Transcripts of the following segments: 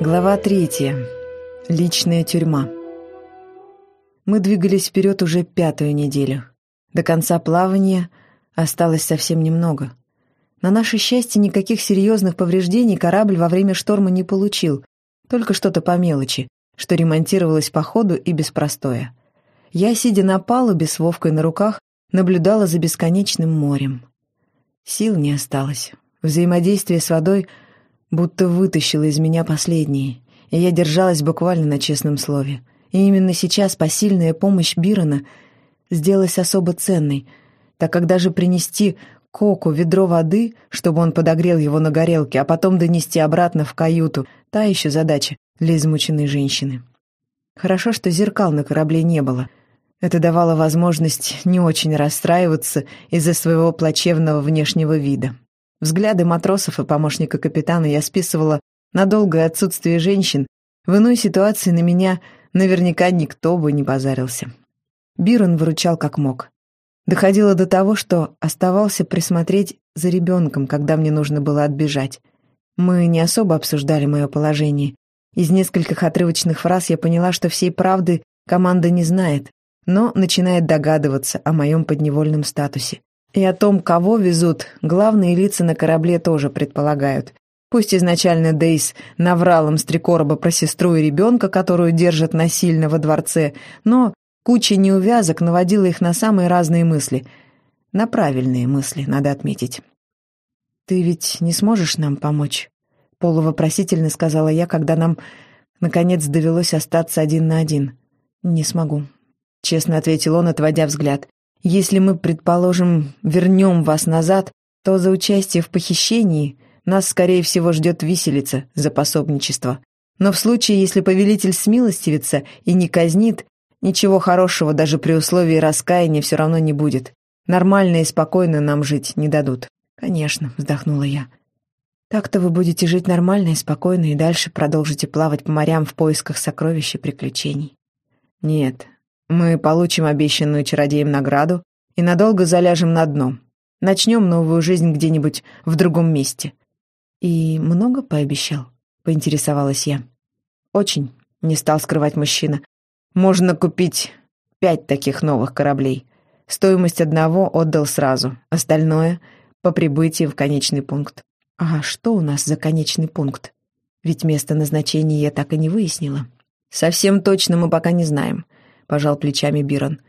Глава третья. Личная тюрьма. Мы двигались вперед уже пятую неделю. До конца плавания осталось совсем немного. На наше счастье, никаких серьезных повреждений корабль во время шторма не получил, только что-то по мелочи, что ремонтировалось по ходу и без простоя. Я, сидя на палубе с Вовкой на руках, наблюдала за бесконечным морем. Сил не осталось. Взаимодействие с водой будто вытащило из меня последние, и я держалась буквально на честном слове. И именно сейчас посильная помощь Бирона сделалась особо ценной, так как даже принести Коку ведро воды, чтобы он подогрел его на горелке, а потом донести обратно в каюту, та еще задача для измученной женщины. Хорошо, что зеркал на корабле не было — это давало возможность не очень расстраиваться из-за своего плачевного внешнего вида. Взгляды матросов и помощника капитана я списывала на долгое отсутствие женщин. В иной ситуации на меня наверняка никто бы не позарился. Бирон выручал как мог. Доходило до того, что оставался присмотреть за ребенком, когда мне нужно было отбежать. Мы не особо обсуждали мое положение. Из нескольких отрывочных фраз я поняла, что всей правды команда не знает, но начинает догадываться о моем подневольном статусе. И о том, кого везут, главные лица на корабле тоже предполагают. Пусть изначально Дейс наврал им с три про сестру и ребенка, которую держат насильно во дворце, но куча неувязок наводила их на самые разные мысли. На правильные мысли, надо отметить. «Ты ведь не сможешь нам помочь?» Полувопросительно сказала я, когда нам, наконец, довелось остаться один на один. «Не смогу», — честно ответил он, отводя взгляд. «Если мы, предположим, вернем вас назад, то за участие в похищении нас, скорее всего, ждет виселица за пособничество. Но в случае, если повелитель смилостивится и не казнит, ничего хорошего даже при условии раскаяния все равно не будет. Нормально и спокойно нам жить не дадут». «Конечно», — вздохнула я. «Так-то вы будете жить нормально и спокойно и дальше продолжите плавать по морям в поисках сокровищ и приключений». «Нет, мы получим обещанную чародеем награду и надолго заляжем на дно. Начнем новую жизнь где-нибудь в другом месте». «И много пообещал?» — поинтересовалась я. «Очень», — не стал скрывать мужчина. «Можно купить пять таких новых кораблей. Стоимость одного отдал сразу, остальное — по прибытии в конечный пункт». «А что у нас за конечный пункт? Ведь место назначения я так и не выяснила». «Совсем точно мы пока не знаем пожал плечами Бирон.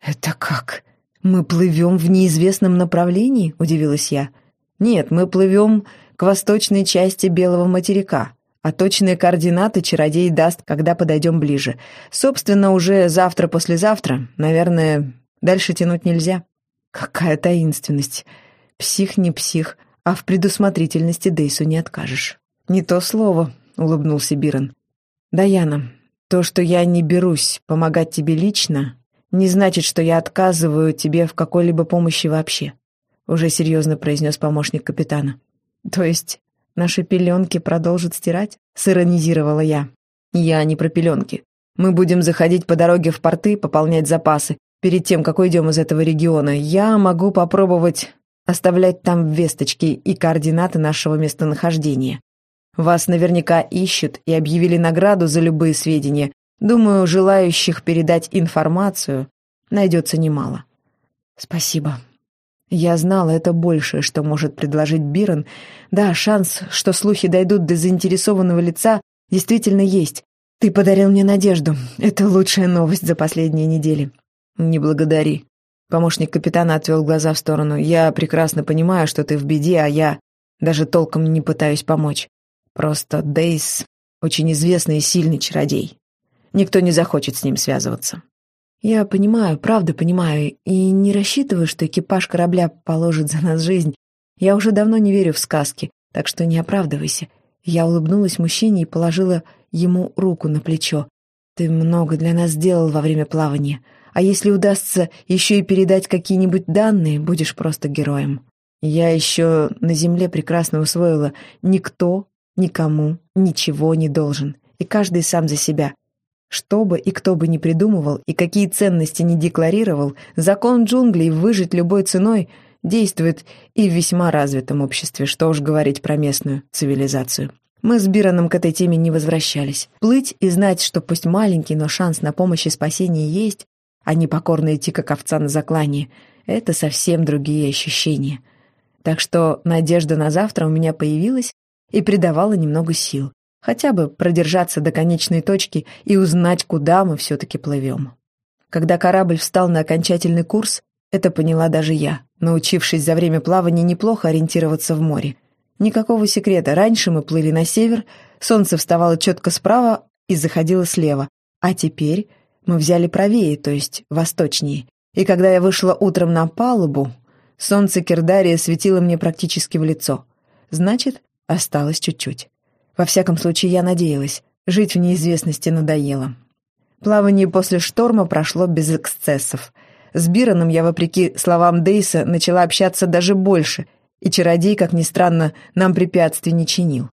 «Это как? Мы плывем в неизвестном направлении?» — удивилась я. «Нет, мы плывем к восточной части Белого материка, а точные координаты чародей даст, когда подойдем ближе. Собственно, уже завтра-послезавтра, наверное, дальше тянуть нельзя». «Какая таинственность! Псих не псих, а в предусмотрительности Дейсу не откажешь». «Не то слово», — улыбнулся Бирон. «Даяна, то, что я не берусь помогать тебе лично, не значит, что я отказываю тебе в какой-либо помощи вообще», уже серьезно произнес помощник капитана. «То есть наши пеленки продолжат стирать?» сиронизировала я. «Я не про пеленки. Мы будем заходить по дороге в порты, пополнять запасы. Перед тем, как уйдем из этого региона, я могу попробовать оставлять там весточки и координаты нашего местонахождения. Вас наверняка ищут и объявили награду за любые сведения. Думаю, желающих передать информацию найдется немало. Спасибо. Я знала, это большее, что может предложить Бирон. Да, шанс, что слухи дойдут до заинтересованного лица, действительно есть. Ты подарил мне надежду. Это лучшая новость за последние недели. Не благодари. Помощник капитана отвел глаза в сторону. Я прекрасно понимаю, что ты в беде, а я даже толком не пытаюсь помочь. Просто Дейс очень известный и сильный чародей. Никто не захочет с ним связываться. Я понимаю, правда понимаю, и не рассчитываю, что экипаж корабля положит за нас жизнь. Я уже давно не верю в сказки, так что не оправдывайся. Я улыбнулась мужчине и положила ему руку на плечо. Ты много для нас сделал во время плавания. А если удастся еще и передать какие-нибудь данные, будешь просто героем. Я еще на земле прекрасно усвоила, никто никому ничего не должен, и каждый сам за себя. Что бы и кто бы ни придумывал, и какие ценности не декларировал, закон джунглей выжить любой ценой действует и в весьма развитом обществе, что уж говорить про местную цивилизацию. Мы с Бираном к этой теме не возвращались. Плыть и знать, что пусть маленький, но шанс на помощь и спасение есть, а не покорно идти, как овца на заклание, это совсем другие ощущения. Так что надежда на завтра у меня появилась и придавала немного сил. Хотя бы продержаться до конечной точки и узнать, куда мы все-таки плывем. Когда корабль встал на окончательный курс, это поняла даже я, научившись за время плавания неплохо ориентироваться в море. Никакого секрета, раньше мы плыли на север, солнце вставало четко справа и заходило слева, а теперь мы взяли правее, то есть восточнее. И когда я вышла утром на палубу, солнце Кирдария светило мне практически в лицо. Значит, осталось чуть-чуть. Во всяком случае, я надеялась. Жить в неизвестности надоело. Плавание после шторма прошло без эксцессов. С Бираном я, вопреки словам Дейса, начала общаться даже больше, и чародей, как ни странно, нам препятствий не чинил.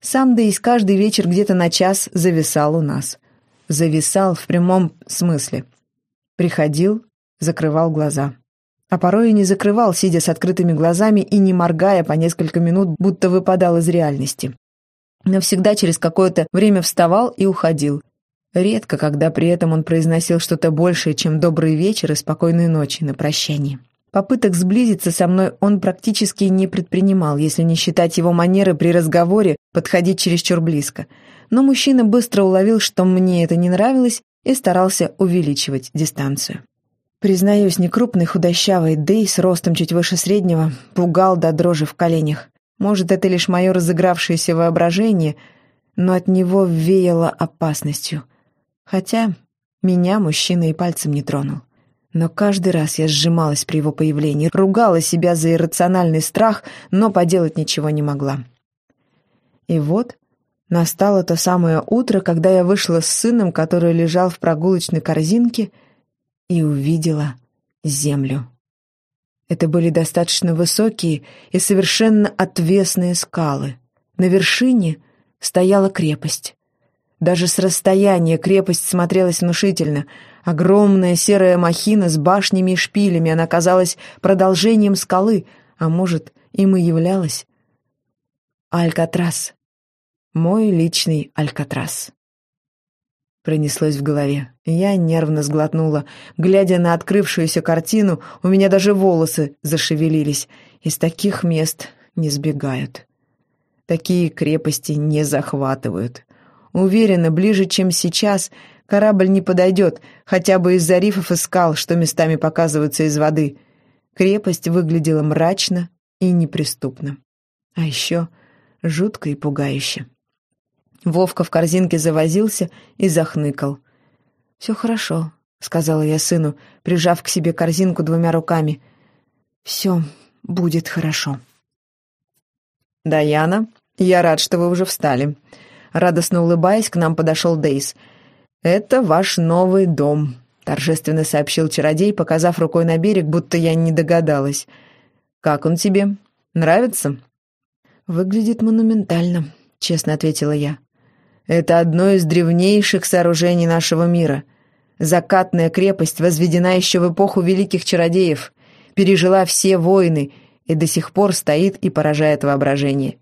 Сам Дейс каждый вечер где-то на час зависал у нас. Зависал в прямом смысле. Приходил, закрывал глаза. А порой и не закрывал, сидя с открытыми глазами и не моргая по несколько минут, будто выпадал из реальности. Но всегда через какое-то время вставал и уходил, Редко, когда при этом он произносил что-то большее, чем «добрый вечер» и «спокойной ночи» на прощание. Попыток сблизиться со мной он практически не предпринимал, если не считать его манеры при разговоре подходить чересчур близко. Но мужчина быстро уловил, что мне это не нравилось, и старался увеличивать дистанцию. Признаюсь, некрупный худощавый Дэй с ростом чуть выше среднего пугал до дрожи в коленях. Может, это лишь мое разыгравшееся воображение, но от него веяло опасностью. Хотя меня мужчина и пальцем не тронул. Но каждый раз я сжималась при его появлении, ругала себя за иррациональный страх, но поделать ничего не могла. И вот настало то самое утро, когда я вышла с сыном, который лежал в прогулочной корзинке, и увидела землю. Это были достаточно высокие и совершенно отвесные скалы. На вершине стояла крепость. Даже с расстояния крепость смотрелась внушительно. Огромная серая махина с башнями и шпилями, она казалась продолжением скалы, а может, им и являлась. Алькатрас. Мой личный Алькатрас. Пронеслось в голове. Я нервно сглотнула. Глядя на открывшуюся картину, у меня даже волосы зашевелились. Из таких мест не сбегают. Такие крепости не захватывают. Уверена, ближе, чем сейчас, корабль не подойдет, хотя бы из-за рифов и скал, что местами показываются из воды. Крепость выглядела мрачно и неприступно. А еще жутко и пугающе. Вовка в корзинке завозился и захныкал. «Все хорошо», — сказала я сыну, прижав к себе корзинку двумя руками. «Все будет хорошо». «Даяна, я рад, что вы уже встали. Радостно улыбаясь, к нам подошел Дейс. «Это ваш новый дом», — торжественно сообщил чародей, показав рукой на берег, будто я не догадалась. «Как он тебе? Нравится?» «Выглядит монументально», — честно ответила я. «Это одно из древнейших сооружений нашего мира. Закатная крепость возведена еще в эпоху великих чародеев, пережила все войны и до сих пор стоит и поражает воображение.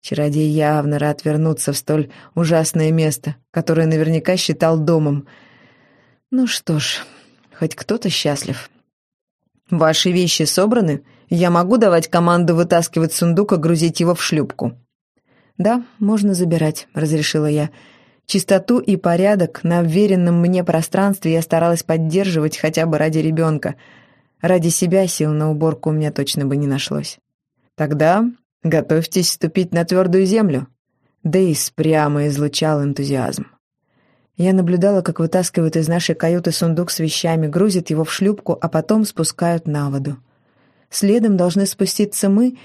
Чародей явно рад вернуться в столь ужасное место, которое наверняка считал домом. Ну что ж, хоть кто-то счастлив. «Ваши вещи собраны? Я могу давать команду вытаскивать сундук и грузить его в шлюпку?» «Да, можно забирать», — разрешила я. Чистоту и порядок на вверенном мне пространстве я старалась поддерживать хотя бы ради ребенка. Ради себя сил на уборку у меня точно бы не нашлось. «Тогда Готовьтесь ступить на твердую землю. Дейс прямо излучал энтузиазм. Я наблюдала, как вытаскивают из нашей каюты сундук с вещами, грузят его в шлюпку, а потом спускают на воду. Следом должны спуститься мы,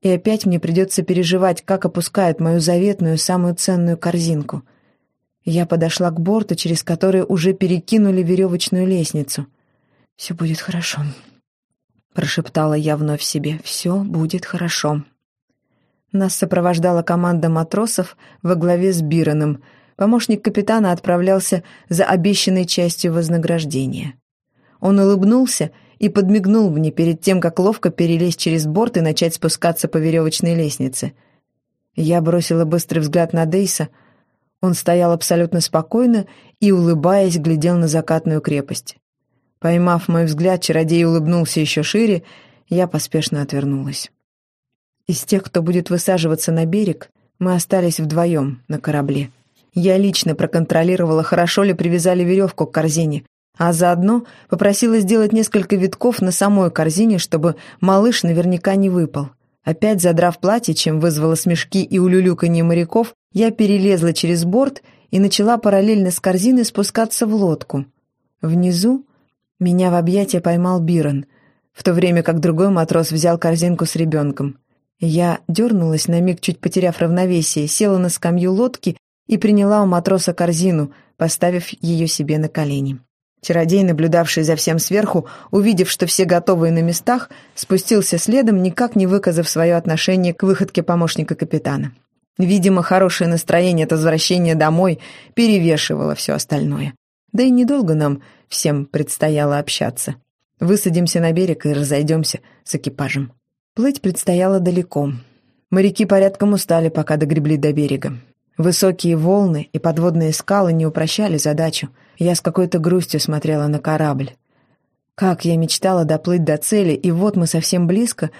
и опять мне придется переживать, как опускают мою заветную, самую ценную корзинку. Я подошла к борту, через который уже перекинули веревочную лестницу. «Все будет хорошо», — прошептала я вновь себе. «Все будет хорошо». Нас сопровождала команда матросов во главе с Бироном. Помощник капитана отправлялся за обещанной частью вознаграждения. Он улыбнулся и подмигнул мне перед тем, как ловко перелезть через борт и начать спускаться по веревочной лестнице. Я бросила быстрый взгляд на Дейса. Он стоял абсолютно спокойно и, улыбаясь, глядел на закатную крепость. Поймав мой взгляд, чародей улыбнулся еще шире, я поспешно отвернулась. Из тех, кто будет высаживаться на берег, мы остались вдвоем на корабле. Я лично проконтролировала, хорошо ли привязали веревку к корзине, а заодно попросила сделать несколько витков на самой корзине, чтобы малыш наверняка не выпал. Опять задрав платье, чем вызвало смешки и улюлюканье моряков, я перелезла через борт и начала параллельно с корзиной спускаться в лодку. Внизу меня в объятия поймал Бирон, в то время как другой матрос взял корзинку с ребенком. Я дернулась, на миг чуть потеряв равновесие, села на скамью лодки и приняла у матроса корзину, поставив ее себе на колени. Чародей, наблюдавший за всем сверху, увидев, что все готовые на местах, спустился следом, никак не выказав свое отношение к выходке помощника капитана. Видимо, хорошее настроение от возвращения домой перевешивало все остальное. Да и недолго нам всем предстояло общаться. Высадимся на берег и разойдемся с экипажем. Плыть предстояло далеко. Моряки порядком устали, пока догребли до берега. Высокие волны и подводные скалы не упрощали задачу. Я с какой-то грустью смотрела на корабль. Как я мечтала доплыть до цели, и вот мы совсем близко,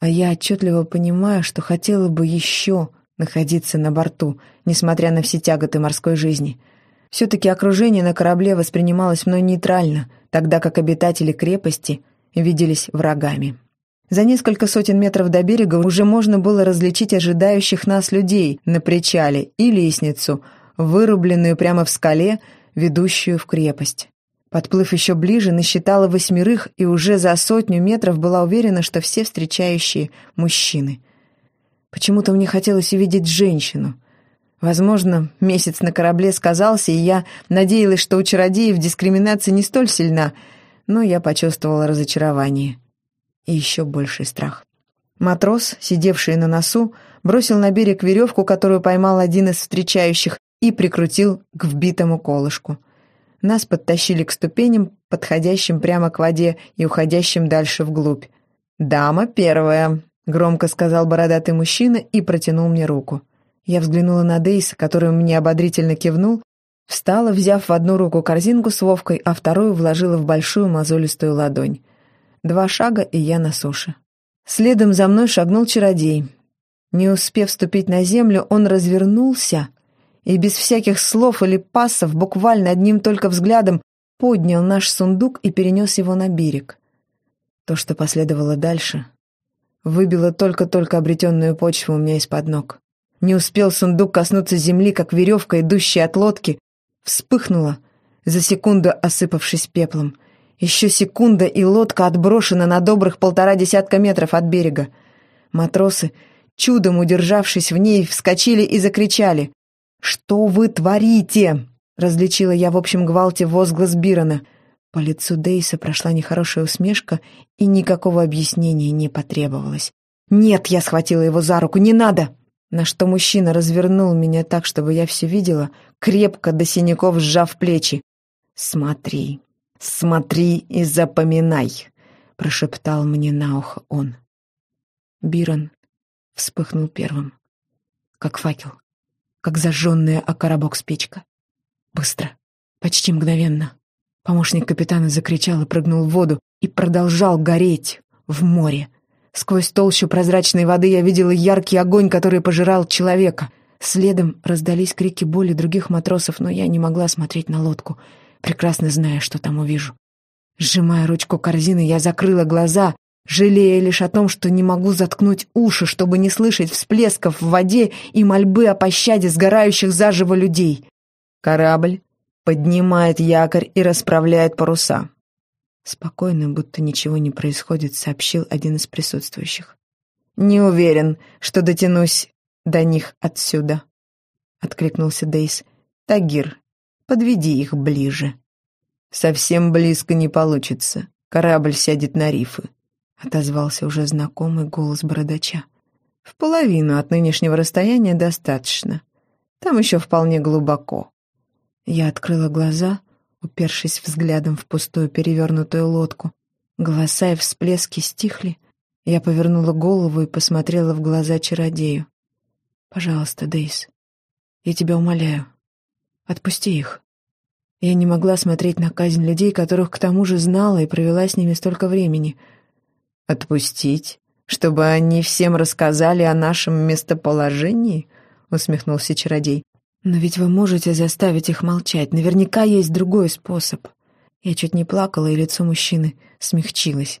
а я отчетливо понимаю, что хотела бы еще находиться на борту, несмотря на все тяготы морской жизни. Все-таки окружение на корабле воспринималось мной нейтрально, тогда как обитатели крепости виделись врагами. За несколько сотен метров до берега уже можно было различить ожидающих нас людей на причале и лестницу, вырубленную прямо в скале, ведущую в крепость. Подплыв еще ближе, насчитала восьмерых и уже за сотню метров была уверена, что все встречающие — мужчины. Почему-то мне хотелось увидеть женщину. Возможно, месяц на корабле сказался, и я надеялась, что у чародеев дискриминация не столь сильна, но я почувствовала разочарование и еще больший страх. Матрос, сидевший на носу, бросил на берег веревку, которую поймал один из встречающих, и прикрутил к вбитому колышку. Нас подтащили к ступеням, подходящим прямо к воде и уходящим дальше вглубь. «Дама первая», — громко сказал бородатый мужчина и протянул мне руку. Я взглянула на Дейса, который мне ободрительно кивнул, встала, взяв в одну руку корзинку с Вовкой, а вторую вложила в большую мозолистую ладонь. Два шага, и я на суше. Следом за мной шагнул чародей. Не успев ступить на землю, он развернулся и без всяких слов или пассов, буквально одним только взглядом, поднял наш сундук и перенес его на берег. То, что последовало дальше, выбило только-только обретенную почву у меня из-под ног. Не успел сундук коснуться земли, как веревка, идущая от лодки, вспыхнула, за секунду осыпавшись пеплом. Еще секунда, и лодка отброшена на добрых полтора десятка метров от берега. Матросы, чудом удержавшись в ней, вскочили и закричали. «Что вы творите?» — различила я в общем гвалте возглас Бирона. По лицу Дейса прошла нехорошая усмешка, и никакого объяснения не потребовалось. «Нет!» — я схватила его за руку. «Не надо!» На что мужчина развернул меня так, чтобы я все видела, крепко до синяков сжав плечи. «Смотри!» «Смотри и запоминай», — прошептал мне на ухо он. Бирон вспыхнул первым, как факел, как зажженная о коробок спичка. Быстро, почти мгновенно. Помощник капитана закричал и прыгнул в воду и продолжал гореть в море. Сквозь толщу прозрачной воды я видела яркий огонь, который пожирал человека. Следом раздались крики боли других матросов, но я не могла смотреть на лодку — прекрасно зная, что там увижу. Сжимая ручку корзины, я закрыла глаза, жалея лишь о том, что не могу заткнуть уши, чтобы не слышать всплесков в воде и мольбы о пощаде сгорающих заживо людей. Корабль поднимает якорь и расправляет паруса. Спокойно, будто ничего не происходит, сообщил один из присутствующих. «Не уверен, что дотянусь до них отсюда», — откликнулся Дейс. «Тагир, Подведи их ближе. Совсем близко не получится. Корабль сядет на рифы. Отозвался уже знакомый голос бородача. В половину от нынешнего расстояния достаточно. Там еще вполне глубоко. Я открыла глаза, упершись взглядом в пустую перевернутую лодку. Голоса и всплески стихли. Я повернула голову и посмотрела в глаза чародею. Пожалуйста, Дейс, я тебя умоляю, отпусти их. Я не могла смотреть на казнь людей, которых к тому же знала и провела с ними столько времени. «Отпустить? Чтобы они всем рассказали о нашем местоположении?» — усмехнулся чародей. «Но ведь вы можете заставить их молчать. Наверняка есть другой способ». Я чуть не плакала, и лицо мужчины смягчилось.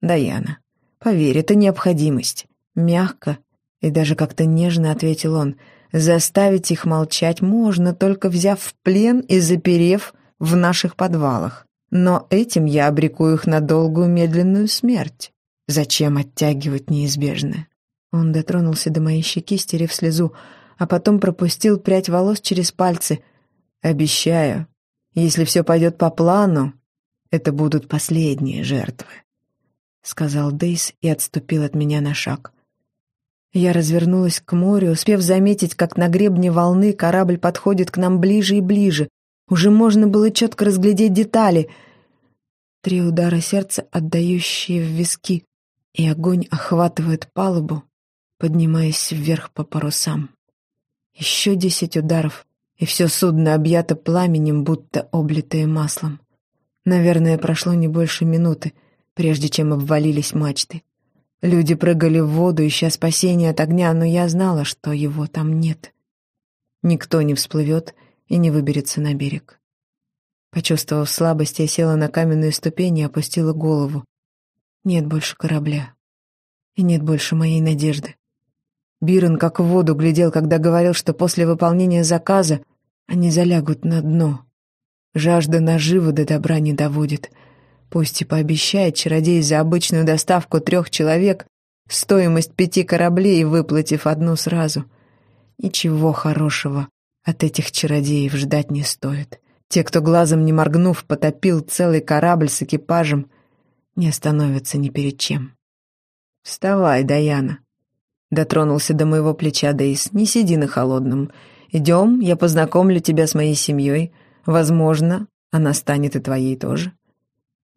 «Даяна, поверь, это необходимость». Мягко и даже как-то нежно ответил он — Заставить их молчать можно, только взяв в плен и заперев в наших подвалах. Но этим я обреку их на долгую медленную смерть. Зачем оттягивать неизбежное? Он дотронулся до моей щеки, стерев слезу, а потом пропустил прядь волос через пальцы. «Обещаю, если все пойдет по плану, это будут последние жертвы», — сказал Дейс и отступил от меня на шаг. Я развернулась к морю, успев заметить, как на гребне волны корабль подходит к нам ближе и ближе. Уже можно было четко разглядеть детали. Три удара сердца, отдающие в виски, и огонь охватывает палубу, поднимаясь вверх по парусам. Еще десять ударов, и все судно объято пламенем, будто облитое маслом. Наверное, прошло не больше минуты, прежде чем обвалились мачты. Люди прыгали в воду, ища спасения от огня, но я знала, что его там нет. Никто не всплывет и не выберется на берег. Почувствовав слабость, я села на каменную ступень и опустила голову. Нет больше корабля. И нет больше моей надежды. Бирон как в воду глядел, когда говорил, что после выполнения заказа они залягут на дно. Жажда наживы до добра не доводит — Пусть и пообещает чародей за обычную доставку трех человек стоимость пяти кораблей, выплатив одну сразу. Ничего хорошего от этих чародеев ждать не стоит. Те, кто глазом не моргнув, потопил целый корабль с экипажем, не остановятся ни перед чем. «Вставай, Даяна!» Дотронулся до моего плеча Дейс. «Не сиди на холодном. Идем, я познакомлю тебя с моей семьей. Возможно, она станет и твоей тоже»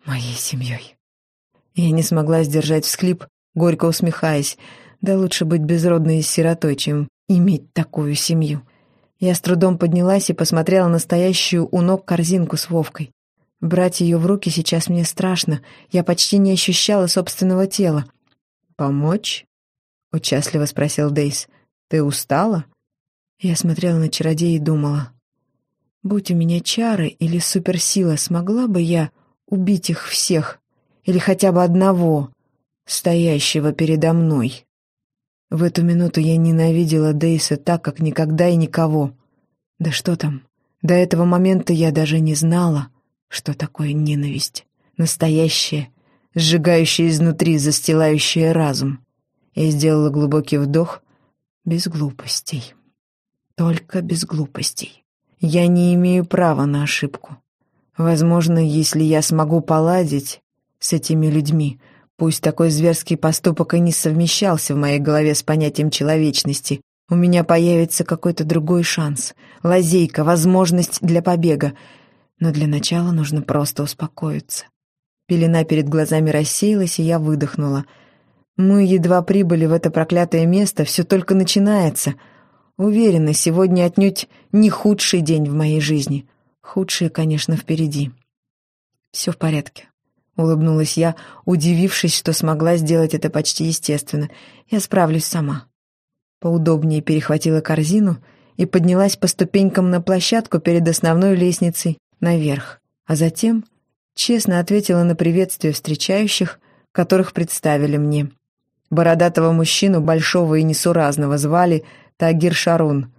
моей семьей. Я не смогла сдержать всхлип, горько усмехаясь. Да лучше быть безродной сиротой, чем иметь такую семью. Я с трудом поднялась и посмотрела на стоящую у ног корзинку с Вовкой. Брать ее в руки сейчас мне страшно, я почти не ощущала собственного тела. «Помочь?» — участливо спросил Дейс. «Ты устала?» Я смотрела на чародея и думала. «Будь у меня чары или суперсила, смогла бы я убить их всех, или хотя бы одного, стоящего передо мной. В эту минуту я ненавидела Дейса так, как никогда и никого. Да что там, до этого момента я даже не знала, что такое ненависть. Настоящая, сжигающая изнутри, застилающая разум. Я сделала глубокий вдох без глупостей. Только без глупостей. Я не имею права на ошибку. Возможно, если я смогу поладить с этими людьми, пусть такой зверский поступок и не совмещался в моей голове с понятием человечности, у меня появится какой-то другой шанс, лазейка, возможность для побега. Но для начала нужно просто успокоиться. Пелена перед глазами рассеялась, и я выдохнула. Мы едва прибыли в это проклятое место, все только начинается. Уверена, сегодня отнюдь не худший день в моей жизни. Худшее, конечно, впереди. «Все в порядке», — улыбнулась я, удивившись, что смогла сделать это почти естественно. «Я справлюсь сама». Поудобнее перехватила корзину и поднялась по ступенькам на площадку перед основной лестницей наверх, а затем честно ответила на приветствие встречающих, которых представили мне. Бородатого мужчину, большого и несуразного, звали Тагир Шарун.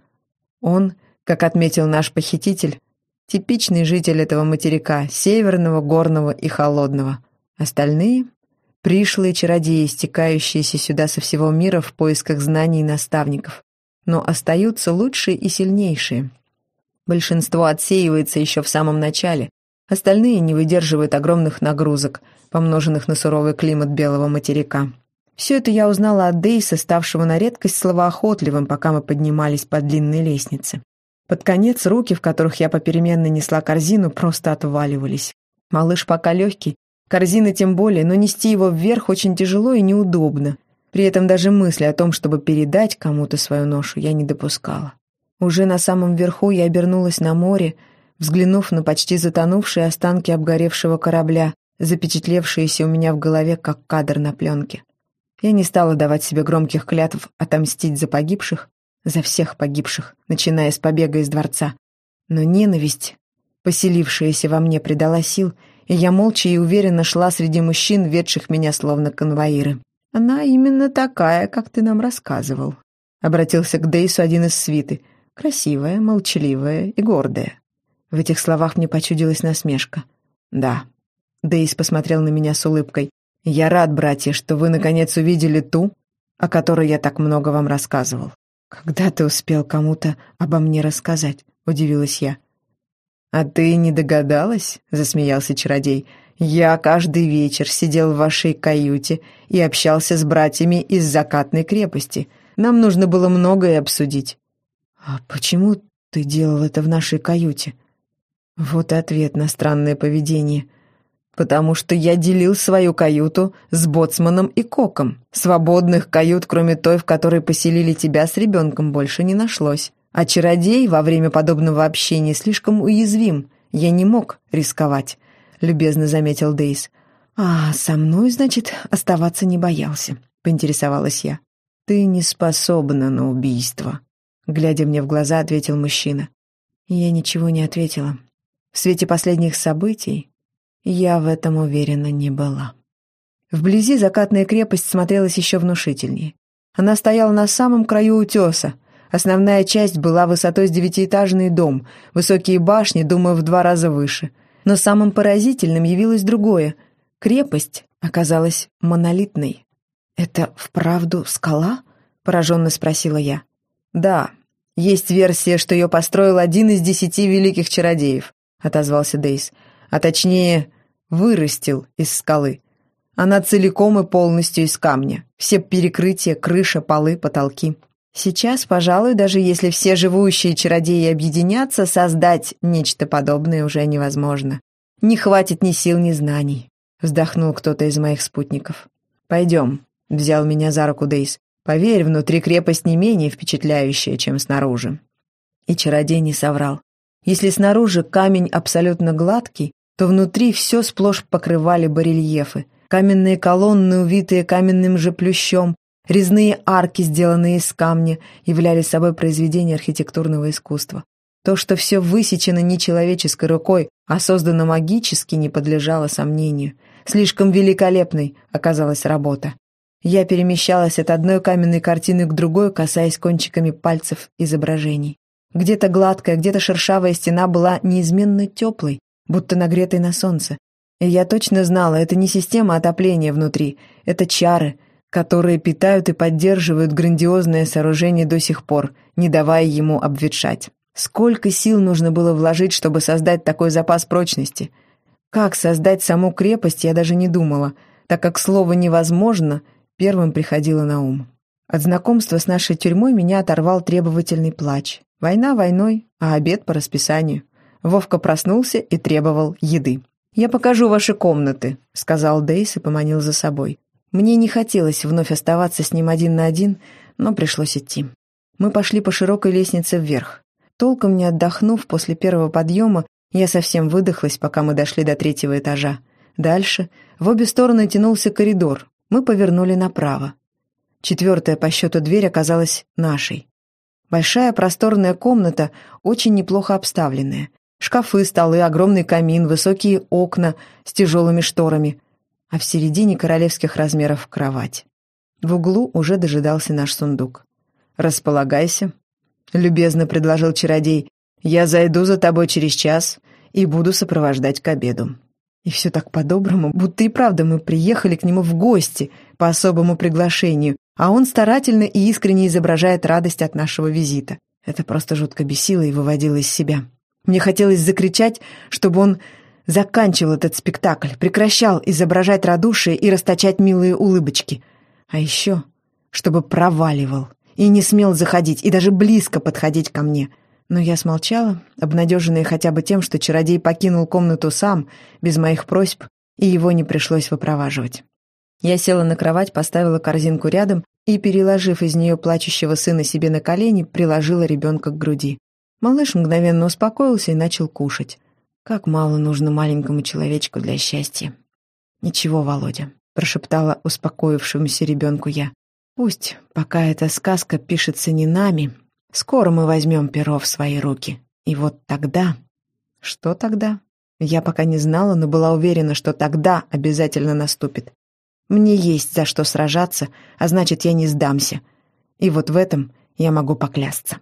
Он, как отметил наш похититель, Типичный житель этого материка, северного, горного и холодного. Остальные — пришлые чародеи, стекающиеся сюда со всего мира в поисках знаний и наставников. Но остаются лучшие и сильнейшие. Большинство отсеивается еще в самом начале. Остальные не выдерживают огромных нагрузок, помноженных на суровый климат белого материка. Все это я узнала от Дейса, ставшего на редкость словоохотливым, пока мы поднимались по длинной лестнице. Под конец руки, в которых я попеременно несла корзину, просто отваливались. Малыш пока легкий, корзина тем более, но нести его вверх очень тяжело и неудобно. При этом даже мысли о том, чтобы передать кому-то свою ношу, я не допускала. Уже на самом верху я обернулась на море, взглянув на почти затонувшие останки обгоревшего корабля, запечатлевшиеся у меня в голове, как кадр на пленке. Я не стала давать себе громких клятв отомстить за погибших, за всех погибших, начиная с побега из дворца. Но ненависть, поселившаяся во мне, придала сил, и я молча и уверенно шла среди мужчин, ведших меня словно конвоиры. «Она именно такая, как ты нам рассказывал», — обратился к Дейсу один из свиты. «Красивая, молчаливая и гордая». В этих словах мне почудилась насмешка. «Да». Дейс посмотрел на меня с улыбкой. «Я рад, братья, что вы наконец увидели ту, о которой я так много вам рассказывал». «Когда ты успел кому-то обо мне рассказать?» — удивилась я. «А ты не догадалась?» — засмеялся чародей. Я каждый вечер сидел в вашей каюте и общался с братьями из закатной крепости. Нам нужно было многое обсудить». «А почему ты делал это в нашей каюте?» Вот и ответ на странное поведение. «Потому что я делил свою каюту с боцманом и коком. Свободных кают, кроме той, в которой поселили тебя с ребенком, больше не нашлось. А чародей во время подобного общения слишком уязвим. Я не мог рисковать. — любезно заметил Дейс. «А со мной, значит, оставаться не боялся», — поинтересовалась я. «Ты не способна на убийство», — глядя мне в глаза, ответил мужчина. Я ничего не ответила. В свете последних событий я в этом уверена не была. Вблизи закатная крепость смотрелась еще внушительнее. Она стояла на самом краю утеса. Основная часть была высотой с девятиэтажный дом, высокие башни, думаю, в два раза выше — но самым поразительным явилось другое. Крепость оказалась монолитной. «Это вправду скала?» — пораженно спросила я. «Да, есть версия, что ее построил один из десяти великих чародеев», — отозвался Дейс. «А точнее, вырастил из скалы. Она целиком и полностью из камня. Все перекрытия, крыша, полы, потолки. Сейчас, пожалуй, даже если все живущие чародеи объединятся, создать нечто подобное уже невозможно. Не хватит ни сил, ни знаний», — вздохнул кто-то из моих спутников. «Пойдем», — взял меня за руку Дейс. «Поверь, внутри крепость не менее впечатляющая, чем снаружи». И чародей не соврал. Если снаружи камень абсолютно гладкий, то внутри все сплошь покрывали барельефы. Каменные колонны, увитые каменным же плющом, Резные арки, сделанные из камня, являли собой произведение архитектурного искусства. То, что все высечено не человеческой рукой, а создано магически, не подлежало сомнению. Слишком великолепной оказалась работа. Я перемещалась от одной каменной картины к другой, касаясь кончиками пальцев изображений. Где-то гладкая, где-то шершавая стена была неизменно теплой, будто нагретой на солнце. И я точно знала, это не система отопления внутри, это чары, которые питают и поддерживают грандиозное сооружение до сих пор, не давая ему обветшать. Сколько сил нужно было вложить, чтобы создать такой запас прочности? Как создать саму крепость, я даже не думала, так как слово «невозможно» первым приходило на ум. От знакомства с нашей тюрьмой меня оторвал требовательный плач. Война войной, а обед по расписанию. Вовка проснулся и требовал еды. «Я покажу ваши комнаты», — сказал Дейс и поманил за собой. Мне не хотелось вновь оставаться с ним один на один, но пришлось идти. Мы пошли по широкой лестнице вверх. Толком не отдохнув после первого подъема, я совсем выдохлась, пока мы дошли до третьего этажа. Дальше в обе стороны тянулся коридор. Мы повернули направо. Четвертая по счету дверь оказалась нашей. Большая просторная комната, очень неплохо обставленная. Шкафы, столы, огромный камин, высокие окна с тяжелыми шторами а в середине королевских размеров кровать. В углу уже дожидался наш сундук. «Располагайся», — любезно предложил чародей. «Я зайду за тобой через час и буду сопровождать к обеду». И все так по-доброму, будто и правда мы приехали к нему в гости по особому приглашению, а он старательно и искренне изображает радость от нашего визита. Это просто жутко бесило и выводило из себя. Мне хотелось закричать, чтобы он заканчивал этот спектакль, прекращал изображать радушие и расточать милые улыбочки. А еще, чтобы проваливал и не смел заходить, и даже близко подходить ко мне. Но я смолчала, обнадеженная хотя бы тем, что чародей покинул комнату сам, без моих просьб, и его не пришлось выпроваживать. Я села на кровать, поставила корзинку рядом и, переложив из нее плачущего сына себе на колени, приложила ребенка к груди. Малыш мгновенно успокоился и начал кушать. Как мало нужно маленькому человечку для счастья. «Ничего, Володя», — прошептала успокоившемуся ребенку я. «Пусть, пока эта сказка пишется не нами, скоро мы возьмем перо в свои руки. И вот тогда...» «Что тогда?» Я пока не знала, но была уверена, что тогда обязательно наступит. Мне есть за что сражаться, а значит, я не сдамся. И вот в этом я могу поклясться.